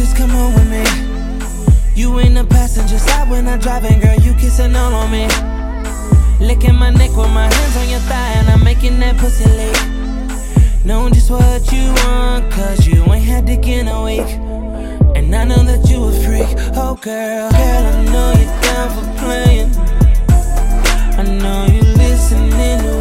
just come on with me. You ain't the passenger side when I'm driving, girl. You kissing all on me. Licking my neck with my hands on your thigh, and I'm making that pussy leak. Know just what you want, cause you ain't had dick in a week. And I know that you a freak, oh girl. Girl, I know you're down for playing. I know you listening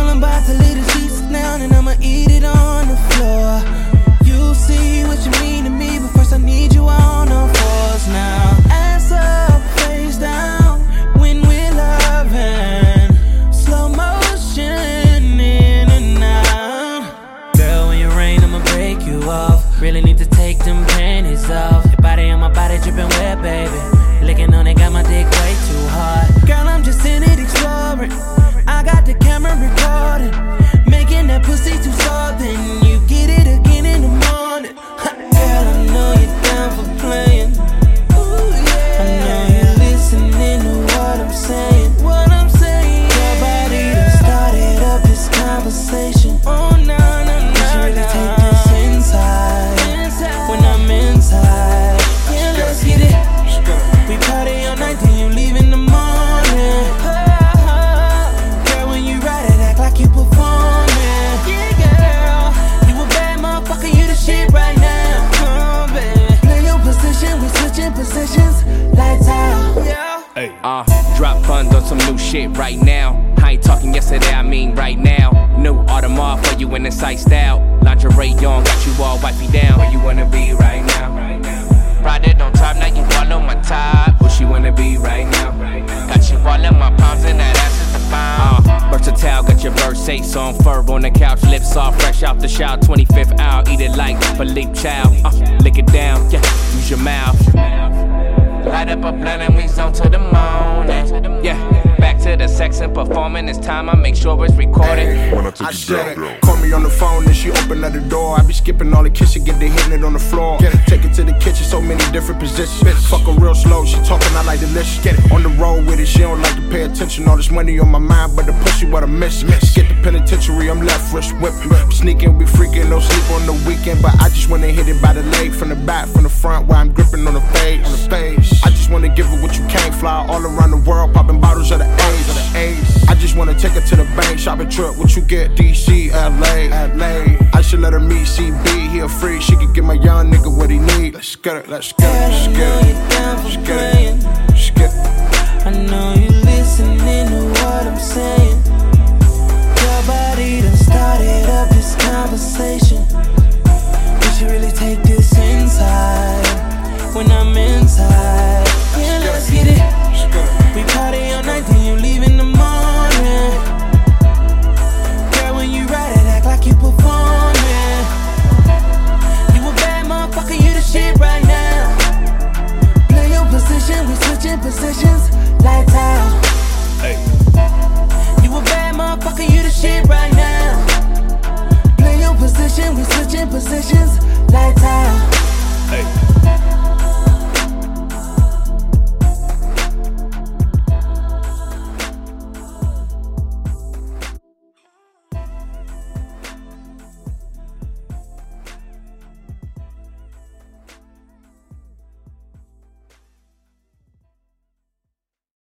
Girl, I'm about to lay the sheets down and I'ma eat it on the floor. You see what you mean to me, but first I need you on the fours now. Ass up, face down when we're loving. Slow motion in and out. Girl, when you rain, I'ma break you off. Really need to take them panties off. Your body on my body dripping wet, baby. Licking on it, got my dick way too hard. Girl, I'm funds on some new shit right now. I ain't talking yesterday, I mean right now. New Audemars for you in the sight style. Lingerie on, got you all wifey down. Where you wanna be right now? Ride it on top, now you follow my top. Where she wanna be right now? Got you all in my palms and that ass is the bomb. Uh, versatile, got your Versace on fur on the couch, lips all fresh out the shower. 25th hour, eat it like Philippe Chow. Uh, lick it down, yeah, use your mouth. Light up a blunt and we zone to the morning. Sex and performing. It's time I make sure it's recorded. When I take I you down, it. down. Call me on the phone and she open up the door. I be skipping all the kisses, get the hitting it on the floor. Take it to the kitchen, so many different positions. Fuck her real slow, she talking, I like delicious. Get it on the road with it, she don't like to pay attention. All this money on my mind, but the pussy what I miss. Get the penitentiary, I'm left wrist whipping. Sneaking, we freaking, no sleep on the weekend. But I just wanna hit it by the leg, from the back, from the front, where I'm gripping on the face. On the face. Wanna give her what you can't fly all around the world, popping bottles of the A's. Of the A's. I just wanna take her to the bank, shopping trip. What you get? DC, LA, LA. I should let her meet CB, he a free. She could give my young nigga what he need. Let's get it, let's get it, let's get it.